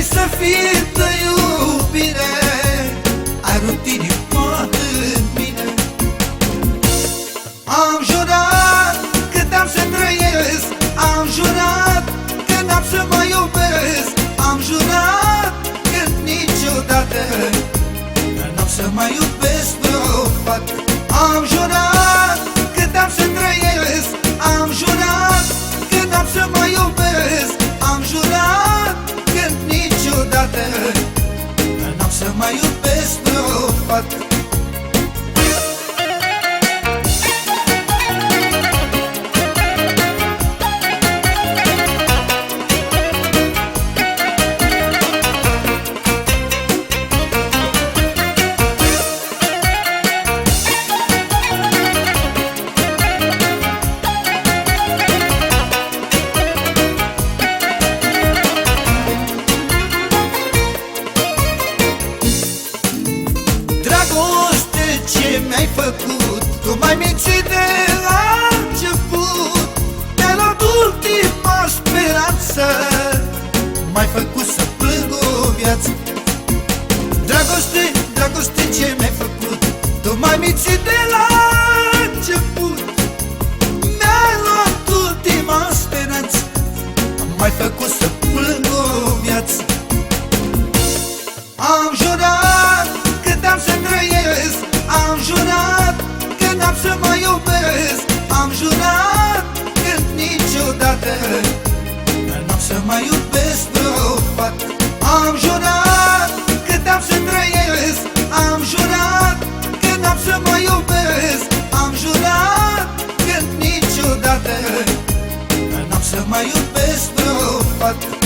sfântă iubire. Ai rupt inima în mine. Am jurat că am să trăiesc. Am jurat că n-am să mă iubesc. Am jurat că niciodată N-am să mai iubesc vreo fată. Am jurat vreo ce mi-ai făcut? Tu m-ai mințit de la început. Mi-ai luat ultima speranță M-ai făcut să plâng o viață. Dragoste, dragoste ce mi-ai făcut? Tu m-ai mințit de la început. Mi-ai luat ultima speranță M-ai făcut să mai iubesc vreo fată Am jurat că am să trăiesc Am jurat că n-am să mă iubesc Am jurat că niciodată. N-am să mai iubesc vreo fată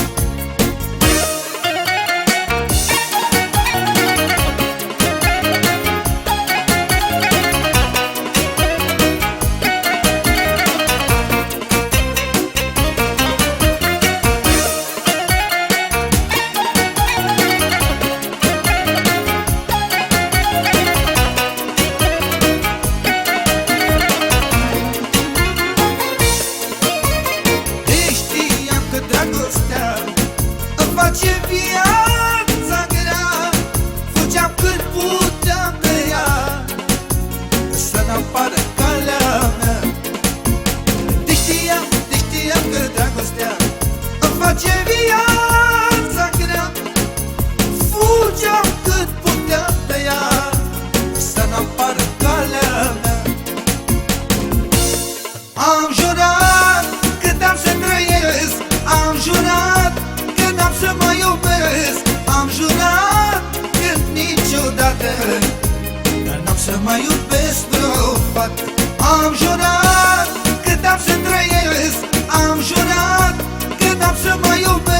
Ce viața grea. Fugea cât putea de ea Să n-apară calea mea. Am jurat cât am să trăiesc Am jurat cât am să mă iubesc Am jurat cât niciodată N-am să mă iubesc vreo fată Am jurat cât am să trăiesc Am jurat to my